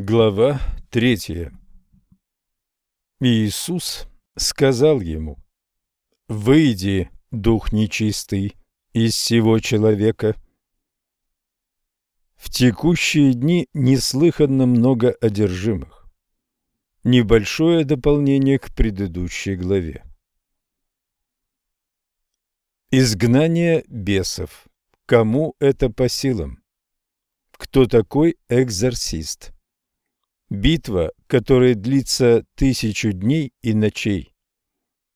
Глава третья Иисус сказал ему, «Выйди, дух нечистый, из всего человека». В текущие дни неслыханно много одержимых. Небольшое дополнение к предыдущей главе. Изгнание бесов. Кому это по силам? Кто такой экзорцист? Битва, которая длится тысячу дней и ночей.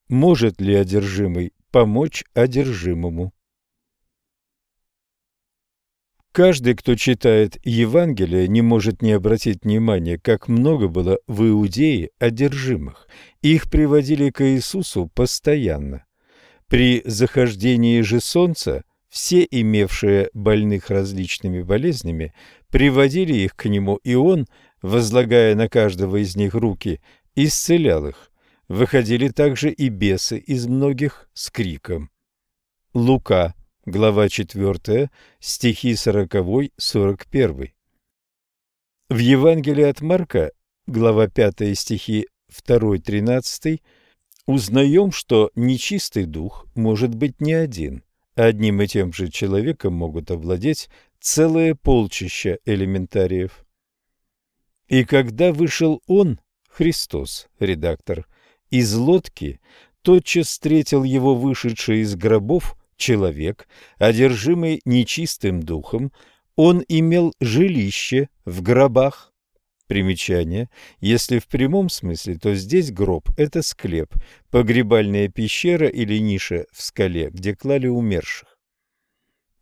Может ли одержимый помочь одержимому? Каждый, кто читает Евангелие, не может не обратить внимания, как много было в Иудее одержимых. Их приводили к Иисусу постоянно. При захождении же солнца все имевшие больных различными болезнями приводили их к нему, и он возлагая на каждого из них руки, исцелял их. Выходили также и бесы из многих с криком. Лука, глава 4, стихи 40-41. В Евангелии от Марка, глава 5, стихи 2-13, узнаем, что нечистый дух может быть не один. Одним и тем же человеком могут овладеть целое полчища элементариев. И когда вышел он, Христос, редактор, из лодки, тотчас встретил его вышедший из гробов человек, одержимый нечистым духом, он имел жилище в гробах. Примечание. Если в прямом смысле, то здесь гроб – это склеп, погребальная пещера или ниша в скале, где клали умерших.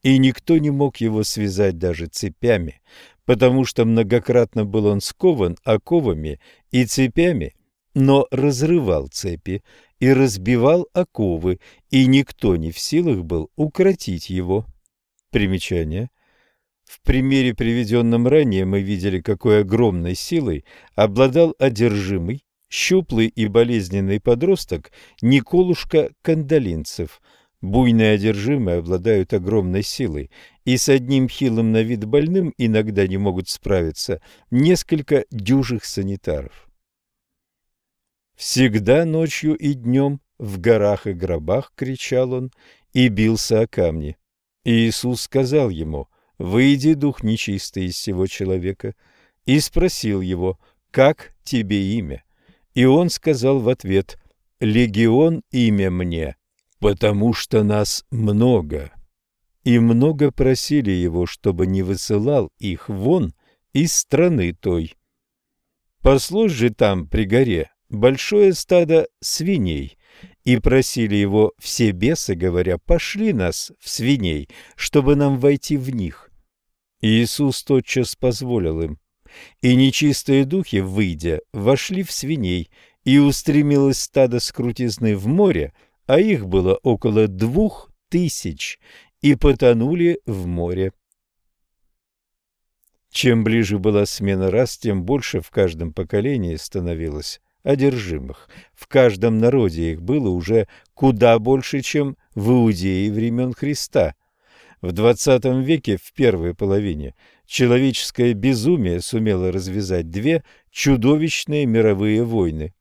И никто не мог его связать даже цепями, потому что многократно был он скован оковами и цепями, но разрывал цепи и разбивал оковы, и никто не в силах был укротить его. Примечание. В примере, приведенном ранее, мы видели, какой огромной силой обладал одержимый, щуплый и болезненный подросток Николушка Кандалинцев – Буйные одержимые обладают огромной силой, и с одним хилым на вид больным иногда не могут справиться несколько дюжих санитаров. «Всегда ночью и днем в горах и гробах, — кричал он, — и бился о камни. Иисус сказал ему, «Выйди, дух нечистый из всего человека», и спросил его, «Как тебе имя?» И он сказал в ответ, «Легион имя мне, потому что нас много. И много просили его, чтобы не высылал их вон из страны той. Послушь же там при горе большое стадо свиней, и просили его все бесы, говоря, «Пошли нас в свиней, чтобы нам войти в них». Иисус тотчас позволил им. И нечистые духи, выйдя, вошли в свиней, и устремилось стадо с крутизны в море, а их было около двух тысяч, и потонули в море. Чем ближе была смена рас, тем больше в каждом поколении становилось одержимых. В каждом народе их было уже куда больше, чем в Иудее времен Христа. В XX веке, в первой половине, человеческое безумие сумело развязать две чудовищные мировые войны.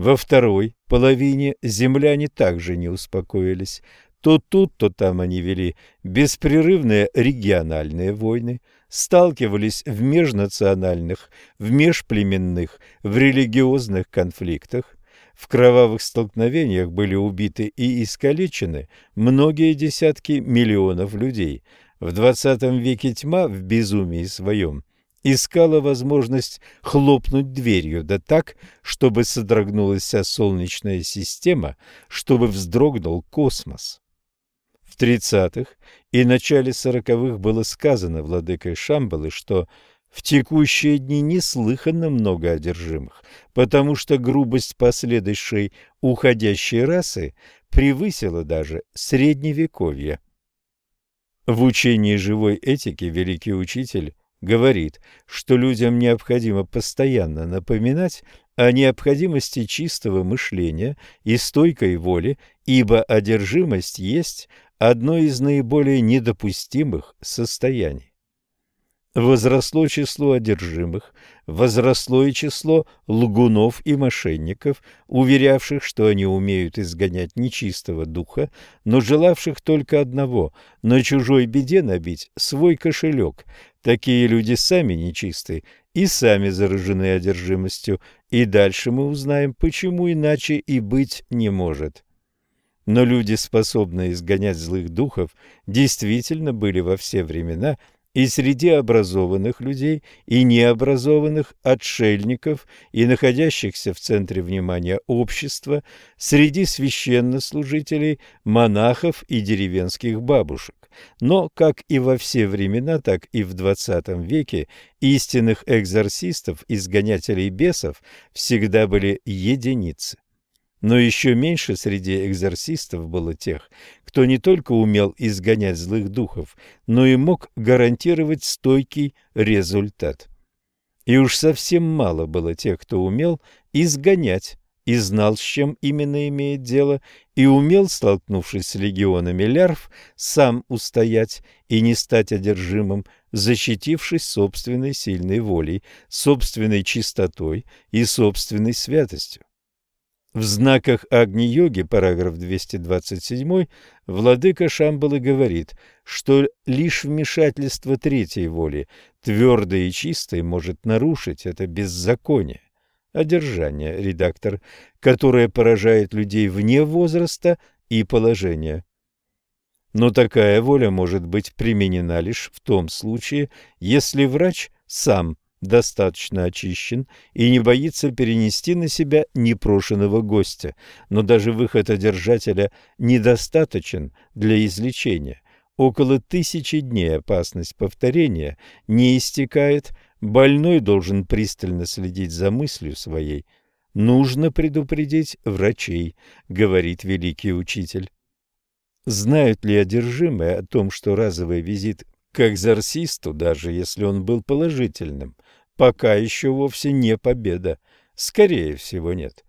Во второй половине земляне также не успокоились. То тут, то там они вели беспрерывные региональные войны, сталкивались в межнациональных, в межплеменных, в религиозных конфликтах. В кровавых столкновениях были убиты и искалечены многие десятки миллионов людей. В XX веке тьма в безумии своем искала возможность хлопнуть дверью, да так, чтобы содрогнулась вся Солнечная система, чтобы вздрогнул космос. В тридцатых и начале сороковых было сказано владыкой Шамбалы, что в текущие дни неслыханно много одержимых, потому что грубость последующей уходящей расы превысила даже средневековье. В учении живой этики великий учитель говорит, что людям необходимо постоянно напоминать о необходимости чистого мышления и стойкой воли, ибо одержимость есть одно из наиболее недопустимых состояний. Возросло число одержимых, возросло и число лгунов и мошенников, уверявших, что они умеют изгонять нечистого духа, но желавших только одного – на чужой беде набить свой кошелек. Такие люди сами нечисты и сами заражены одержимостью, и дальше мы узнаем, почему иначе и быть не может. Но люди, способные изгонять злых духов, действительно были во все времена – и среди образованных людей, и необразованных отшельников, и находящихся в центре внимания общества, среди священнослужителей, монахов и деревенских бабушек. Но, как и во все времена, так и в XX веке, истинных экзорцистов, изгонятелей бесов, всегда были единицы. Но еще меньше среди экзорцистов было тех, кто не только умел изгонять злых духов, но и мог гарантировать стойкий результат. И уж совсем мало было тех, кто умел изгонять и знал, с чем именно имеет дело, и умел, столкнувшись с легионами лярв, сам устоять и не стать одержимым, защитившись собственной сильной волей, собственной чистотой и собственной святостью. В знаках Агни-йоги, параграф 227, владыка Шамбалы говорит, что лишь вмешательство третьей воли, твердой и чистой, может нарушить это беззаконие. Одержание, редактор, которое поражает людей вне возраста и положения. Но такая воля может быть применена лишь в том случае, если врач сам достаточно очищен и не боится перенести на себя непрошенного гостя, но даже выход одержателя недостаточен для излечения. Около тысячи дней опасность повторения не истекает, больной должен пристально следить за мыслью своей. «Нужно предупредить врачей», — говорит великий учитель. Знают ли одержимые о том, что разовый визит к экзорсисту, даже если он был положительным, пока еще вовсе не победа. Скорее всего, нет.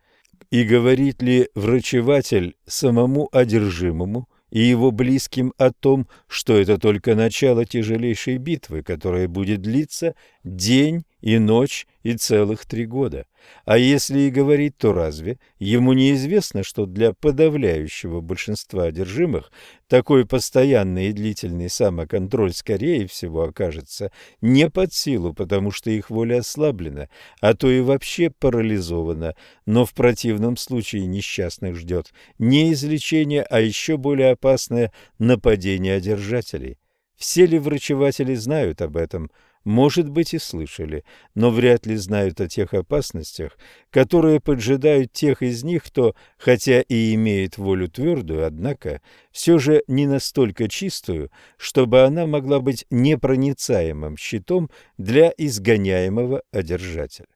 И говорит ли врачеватель самому одержимому и его близким о том, что это только начало тяжелейшей битвы, которая будет длиться день и ночь и целых три года? А если и говорить, то разве ему неизвестно, что для подавляющего большинства одержимых такой постоянный и длительный самоконтроль, скорее всего, окажется не под силу, потому что их воля ослаблена, а то и вообще парализована, но в противном случае несчастных ждет не излечение, а еще более опасное нападение одержателей. Все ли врачеватели знают об этом – может быть, и слышали, но вряд ли знают о тех опасностях, которые поджидают тех из них, кто, хотя и имеет волю твердую, однако все же не настолько чистую, чтобы она могла быть непроницаемым щитом для изгоняемого одержателя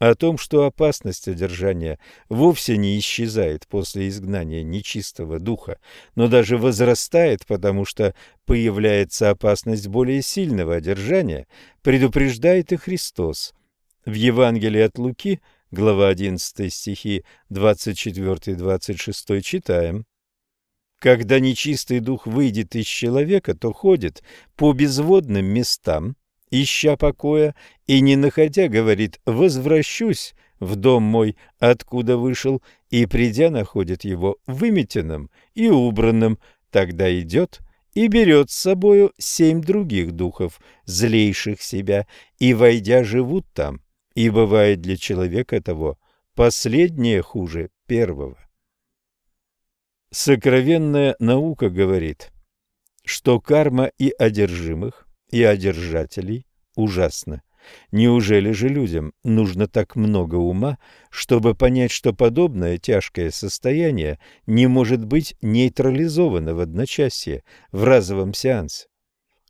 о том, что опасность одержания вовсе не исчезает после изгнания нечистого духа, но даже возрастает, потому что появляется опасность более сильного одержания, предупреждает и Христос. В Евангелии от Луки, глава 11 стихи 24-26 читаем. «Когда нечистый дух выйдет из человека, то ходит по безводным местам, ища покоя, и, не находя, говорит, «возвращусь в дом мой, откуда вышел», и, придя, находит его выметенным и убранным, тогда идет и берет с собою семь других духов, злейших себя, и, войдя, живут там, и бывает для человека того последнее хуже первого. Сокровенная наука говорит, что карма и одержимых и одержателей ужасно. Неужели же людям нужно так много ума, чтобы понять, что подобное тяжкое состояние не может быть нейтрализовано в одночасье, в разовом сеансе?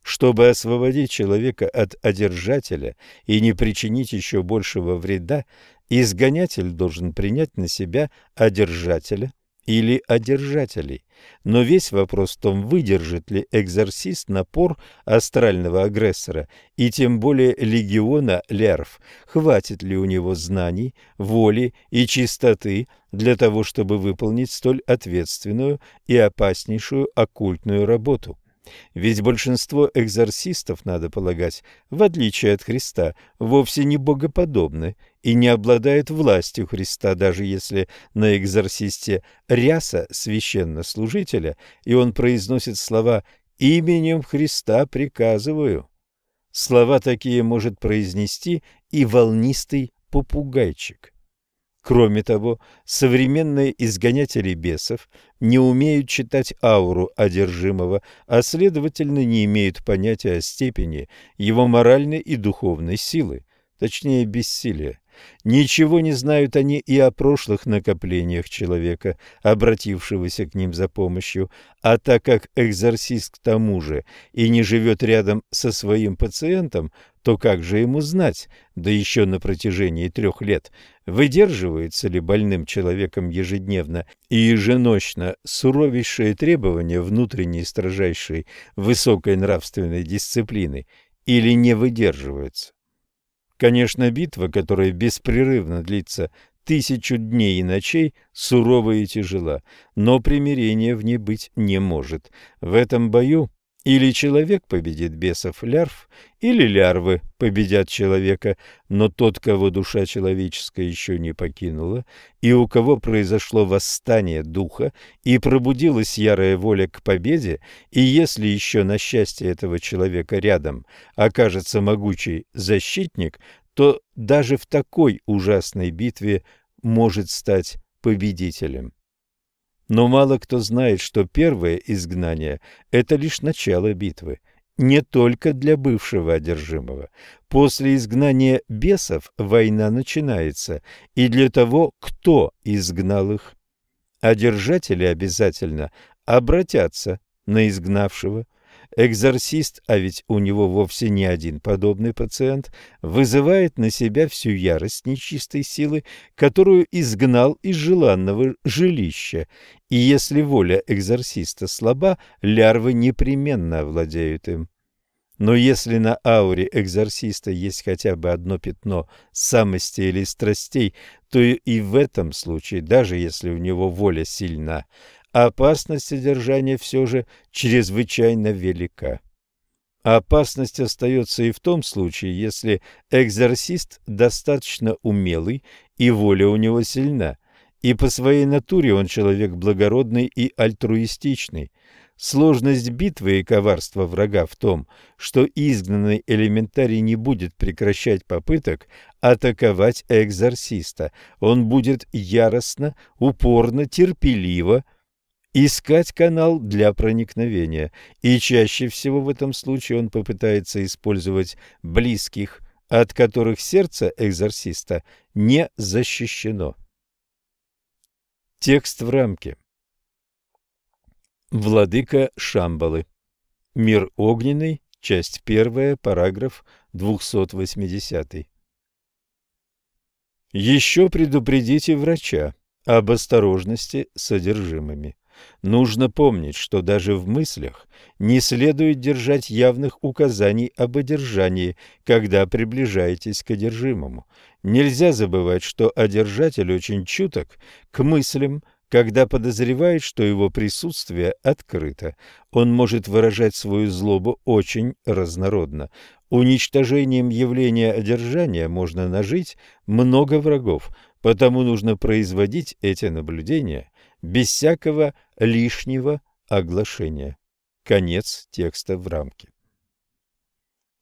Чтобы освободить человека от одержателя и не причинить еще большего вреда, изгонятель должен принять на себя одержателя или одержателей. Но весь вопрос в том, выдержит ли экзорцист напор астрального агрессора и тем более легиона лярв, хватит ли у него знаний, воли и чистоты для того, чтобы выполнить столь ответственную и опаснейшую оккультную работу. Ведь большинство экзорцистов, надо полагать, в отличие от Христа, вовсе не богоподобны и не обладают властью Христа, даже если на экзорцисте ряса священнослужителя, и он произносит слова «именем Христа приказываю». Слова такие может произнести и волнистый попугайчик. Кроме того, современные изгонятели бесов не умеют читать ауру одержимого, а следовательно не имеют понятия о степени его моральной и духовной силы, точнее бессилия. Ничего не знают они и о прошлых накоплениях человека, обратившегося к ним за помощью, а так как экзорцист к тому же и не живет рядом со своим пациентом, то как же ему знать, да еще на протяжении трех лет, выдерживается ли больным человеком ежедневно и еженочно суровейшие требования внутренней строжайшей высокой нравственной дисциплины или не выдерживается? Конечно, битва, которая беспрерывно длится тысячу дней и ночей, сурова и тяжела, но примирения в ней быть не может. В этом бою или человек победит бесов лярв, или лярвы победят человека, но тот, кого душа человеческая еще не покинула, и у кого произошло восстание духа, и пробудилась ярая воля к победе, и если еще на счастье этого человека рядом окажется могучий защитник, то даже в такой ужасной битве может стать победителем. Но мало кто знает, что первое изгнание – это лишь начало битвы, не только для бывшего одержимого. После изгнания бесов война начинается и для того, кто изгнал их. Одержатели обязательно обратятся на изгнавшего – Экзорцист, а ведь у него вовсе не один подобный пациент, вызывает на себя всю ярость нечистой силы, которую изгнал из желанного жилища. И если воля экзорциста слаба, лярвы непременно овладеют им. Но если на ауре экзорциста есть хотя бы одно пятно самости или страстей, то и в этом случае, даже если у него воля сильна, опасность содержания все же чрезвычайно велика. Опасность остается и в том случае, если экзорцист достаточно умелый и воля у него сильна, и по своей натуре он человек благородный и альтруистичный. Сложность битвы и коварство врага в том, что изгнанный элементарий не будет прекращать попыток атаковать экзорциста. Он будет яростно, упорно, терпеливо, искать канал для проникновения, и чаще всего в этом случае он попытается использовать близких, от которых сердце экзорциста не защищено. Текст в рамке. Владыка Шамбалы. Мир огненный. Часть первая. Параграф 280. Еще предупредите врача об осторожности с содержимыми. Нужно помнить, что даже в мыслях не следует держать явных указаний об одержании, когда приближаетесь к одержимому. Нельзя забывать, что одержатель очень чуток к мыслям, когда подозревает, что его присутствие открыто. Он может выражать свою злобу очень разнородно. Уничтожением явления одержания можно нажить много врагов, потому нужно производить эти наблюдения без всякого лишнего оглашения. Конец текста в рамке.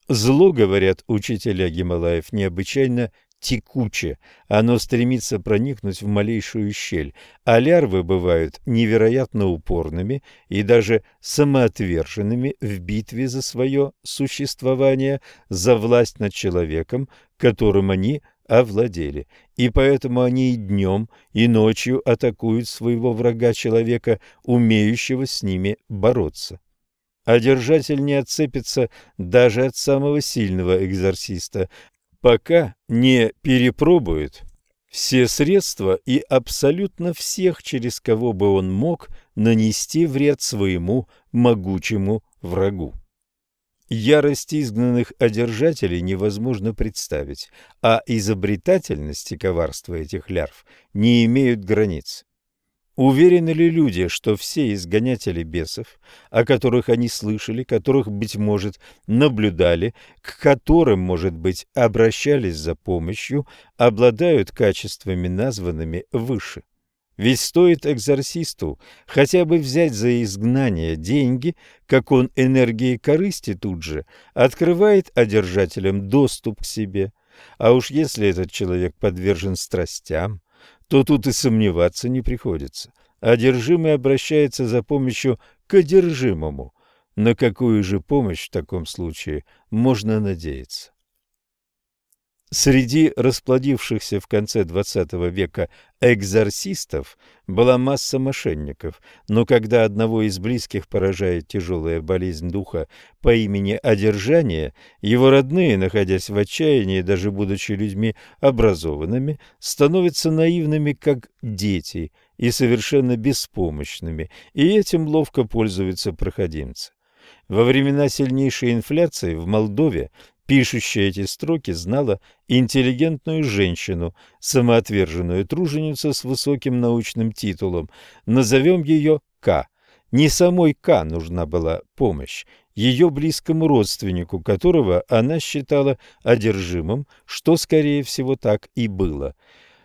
Зло, говорят учителя Гималаев, необычайно текуче, оно стремится проникнуть в малейшую щель, а лярвы бывают невероятно упорными и даже самоотверженными в битве за свое существование, за власть над человеком, которым они овладели, и поэтому они и днем, и ночью атакуют своего врага-человека, умеющего с ними бороться. А держатель не отцепится даже от самого сильного экзорциста, пока не перепробует все средства и абсолютно всех, через кого бы он мог нанести вред своему могучему врагу. Ярость изгнанных одержателей невозможно представить, а изобретательность и коварство этих лярв не имеют границ. Уверены ли люди, что все изгонятели бесов, о которых они слышали, которых, быть может, наблюдали, к которым, может быть, обращались за помощью, обладают качествами, названными выше? Ведь стоит экзорсисту хотя бы взять за изгнание деньги, как он энергии корысти тут же открывает одержателям доступ к себе. А уж если этот человек подвержен страстям, то тут и сомневаться не приходится. Одержимый обращается за помощью к одержимому. На какую же помощь в таком случае можно надеяться? Среди расплодившихся в конце XX века экзорсистов была масса мошенников, но когда одного из близких поражает тяжелая болезнь духа по имени одержание, его родные, находясь в отчаянии, даже будучи людьми образованными, становятся наивными, как дети, и совершенно беспомощными, и этим ловко пользуются проходимцы. Во времена сильнейшей инфляции в Молдове Пишущая эти строки знала интеллигентную женщину, самоотверженную труженицу с высоким научным титулом. Назовем ее К. Не самой К нужна была помощь, ее близкому родственнику, которого она считала одержимым, что, скорее всего, так и было.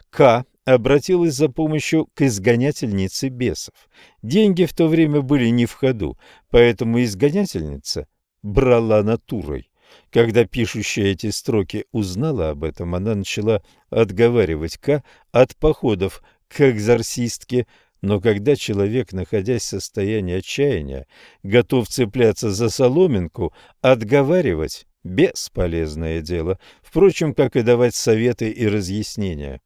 К обратилась за помощью к изгонятельнице бесов. Деньги в то время были не в ходу, поэтому изгонятельница брала натурой. Когда пишущая эти строки узнала об этом, она начала отговаривать К от походов к экзорсистке, но когда человек, находясь в состоянии отчаяния, готов цепляться за соломинку, отговаривать – бесполезное дело, впрочем, как и давать советы и разъяснения.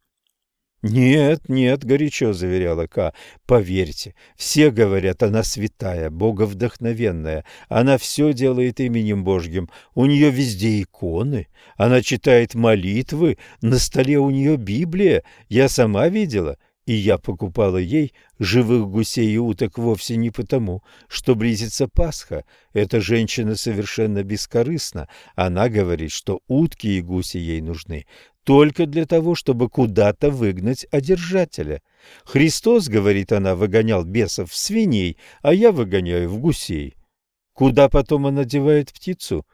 «Нет, нет», — горячо заверяла Ка, — «поверьте, все говорят, она святая, боговдохновенная, она все делает именем Божьим, у нее везде иконы, она читает молитвы, на столе у нее Библия, я сама видела, и я покупала ей живых гусей и уток вовсе не потому, что близится Пасха. Эта женщина совершенно бескорыстна. Она говорит, что утки и гуси ей нужны только для того, чтобы куда-то выгнать одержателя. Христос, говорит она, выгонял бесов в свиней, а я выгоняю в гусей. Куда потом она девает птицу?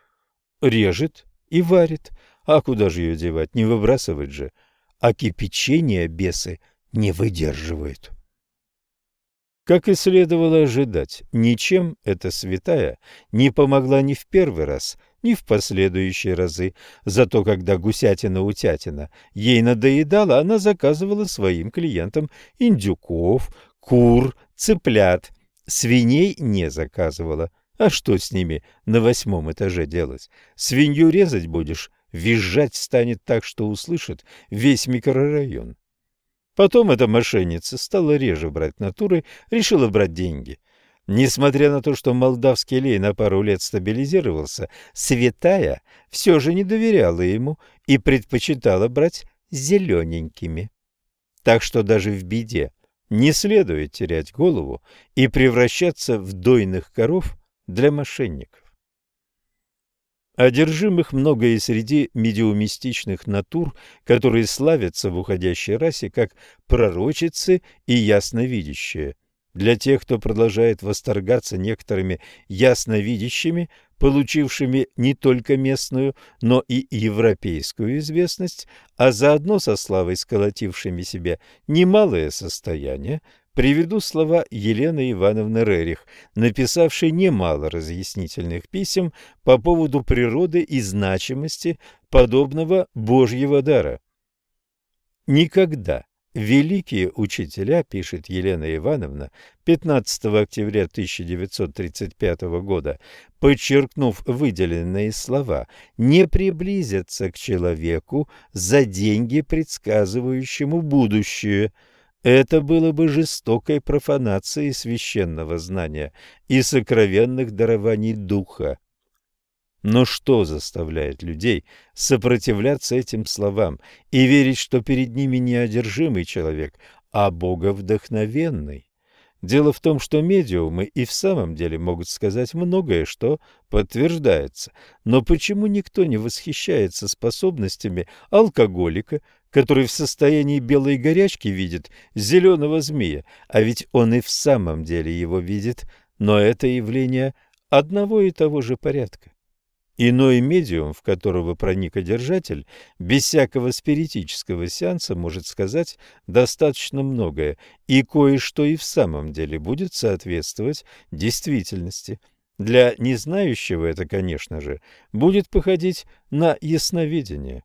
Режет и варит. А куда же ее девать? Не выбрасывать же. А кипячение бесы не выдерживают. Как и следовало ожидать, ничем эта святая не помогла ни в первый раз – ни в последующие разы. Зато когда гусятина-утятина ей надоедала, она заказывала своим клиентам индюков, кур, цыплят. Свиней не заказывала. А что с ними на восьмом этаже делать? Свинью резать будешь, визжать станет так, что услышит весь микрорайон. Потом эта мошенница стала реже брать натуры, решила брать деньги – Несмотря на то, что молдавский лей на пару лет стабилизировался, святая все же не доверяла ему и предпочитала брать зелененькими. Так что даже в беде не следует терять голову и превращаться в дойных коров для мошенников. Одержимых много и среди медиумистичных натур, которые славятся в уходящей расе как пророчицы и ясновидящие – для тех, кто продолжает восторгаться некоторыми ясновидящими, получившими не только местную, но и европейскую известность, а заодно со славой сколотившими себе немалое состояние, приведу слова Елены Ивановны Рерих, написавшей немало разъяснительных писем по поводу природы и значимости подобного Божьего дара. Никогда Великие учителя, пишет Елена Ивановна 15 октября 1935 года, подчеркнув выделенные слова, не приблизятся к человеку за деньги, предсказывающему будущее. Это было бы жестокой профанацией священного знания и сокровенных дарований духа. Но что заставляет людей сопротивляться этим словам и верить, что перед ними не одержимый человек, а боговдохновенный? Дело в том, что медиумы и в самом деле могут сказать многое, что подтверждается. Но почему никто не восхищается способностями алкоголика, который в состоянии белой горячки видит зеленого змея, а ведь он и в самом деле его видит, но это явление одного и того же порядка. Иной медиум, в которого проник одержатель, без всякого спиритического сеанса может сказать достаточно многое, и кое-что и в самом деле будет соответствовать действительности. Для незнающего это, конечно же, будет походить на ясновидение.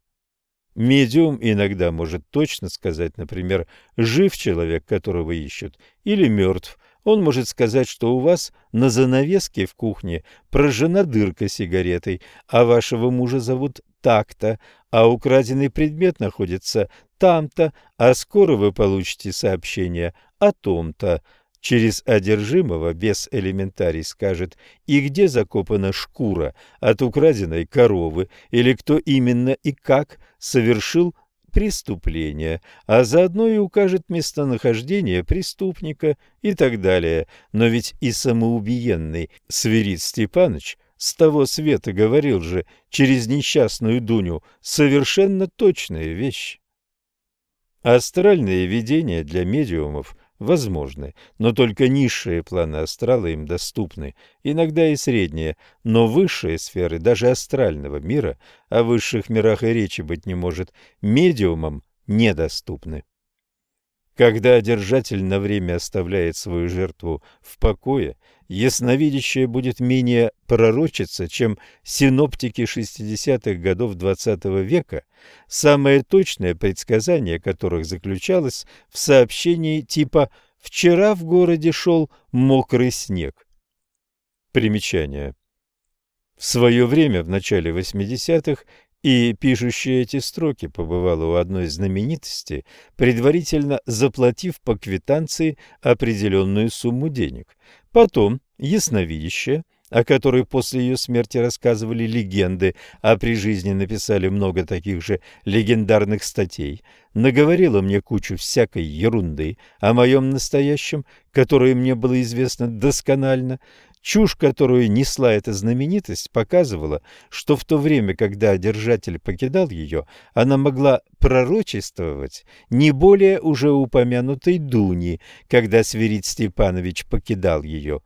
Медиум иногда может точно сказать, например, жив человек, которого ищут, или мертв, он может сказать, что у вас на занавеске в кухне прожжена дырка сигаретой, а вашего мужа зовут так-то, а украденный предмет находится там-то, а скоро вы получите сообщение о том-то. Через одержимого без элементарий скажет, и где закопана шкура от украденной коровы, или кто именно и как совершил преступления, а заодно и укажет местонахождение преступника и так далее. Но ведь и самоубиенный Свирид Степаныч с того света говорил же через несчастную Дуню совершенно точные вещи. Астральные видения для медиумов возможны, но только низшие планы астрала им доступны, иногда и средние, но высшие сферы даже астрального мира, о высших мирах и речи быть не может, медиумам недоступны. Когда держатель на время оставляет свою жертву в покое, ясновидящее будет менее пророчиться, чем синоптики 60-х годов XX -го века, самое точное предсказание которых заключалось в сообщении типа «Вчера в городе шел мокрый снег». Примечание. В свое время, в начале 80-х, и пишущая эти строки побывала у одной знаменитости, предварительно заплатив по квитанции определенную сумму денег. Потом ясновидящая, о которой после ее смерти рассказывали легенды, а при жизни написали много таких же легендарных статей, наговорила мне кучу всякой ерунды о моем настоящем, которое мне было известно досконально, Чушь, которую несла эта знаменитость, показывала, что в то время, когда держатель покидал ее, она могла пророчествовать не более уже упомянутой Дуни, когда Свирид Степанович покидал ее.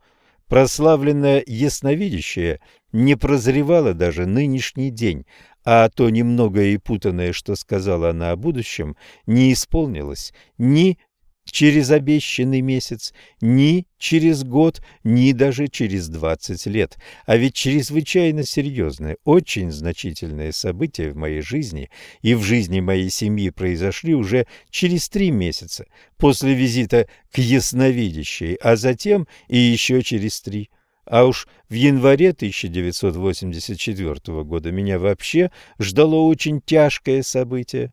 Прославленная ясновидящая не прозревала даже нынешний день, а то немногое и путанное, что сказала она о будущем, не исполнилось ни через обещанный месяц, ни через год, ни даже через 20 лет. А ведь чрезвычайно серьезные, очень значительные события в моей жизни и в жизни моей семьи произошли уже через три месяца после визита к ясновидящей, а затем и еще через три. А уж в январе 1984 года меня вообще ждало очень тяжкое событие.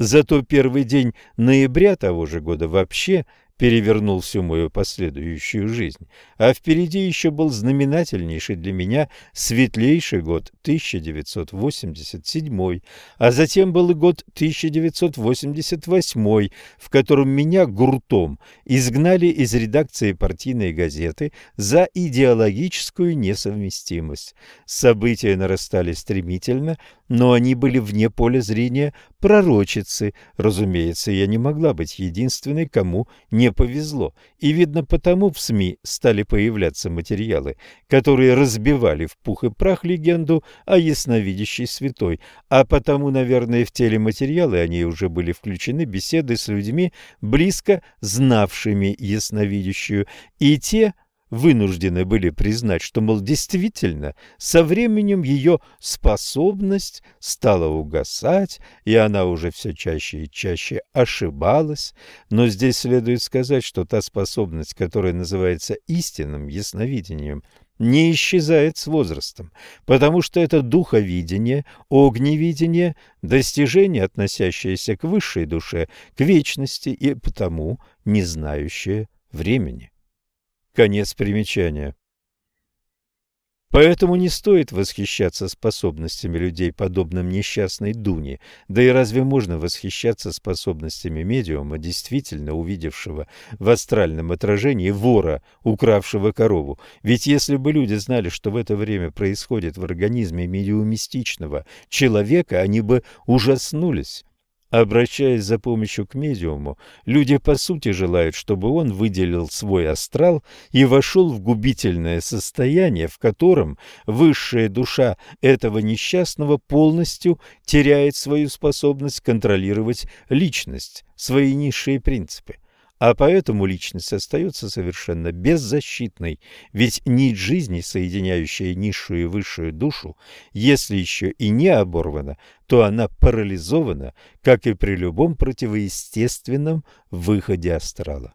Зато первый день ноября того же года вообще перевернул всю мою последующую жизнь, а впереди еще был знаменательнейший для меня светлейший год 1987, а затем был и год 1988, в котором меня гуртом изгнали из редакции партийной газеты за идеологическую несовместимость. События нарастали стремительно, но они были вне поля зрения пророчицы. Разумеется, я не могла быть единственной, кому не повезло, и, видно, потому в СМИ стали появляться материалы, которые разбивали в пух и прах легенду о ясновидящей святой, а потому, наверное, в телематериалы они уже были включены беседы с людьми, близко знавшими ясновидящую, и те – вынуждены были признать, что, мол, действительно, со временем ее способность стала угасать, и она уже все чаще и чаще ошибалась. Но здесь следует сказать, что та способность, которая называется истинным ясновидением, не исчезает с возрастом, потому что это духовидение, огневидение, достижение, относящееся к высшей душе, к вечности и потому не знающее времени. Конец примечания. Поэтому не стоит восхищаться способностями людей, подобным несчастной Дуне. Да и разве можно восхищаться способностями медиума, действительно увидевшего в астральном отражении вора, укравшего корову? Ведь если бы люди знали, что в это время происходит в организме медиумистичного человека, они бы ужаснулись. Обращаясь за помощью к медиуму, люди по сути желают, чтобы он выделил свой астрал и вошел в губительное состояние, в котором высшая душа этого несчастного полностью теряет свою способность контролировать личность, свои низшие принципы а поэтому личность остается совершенно беззащитной, ведь нить жизни, соединяющая низшую и высшую душу, если еще и не оборвана, то она парализована, как и при любом противоестественном выходе астрала.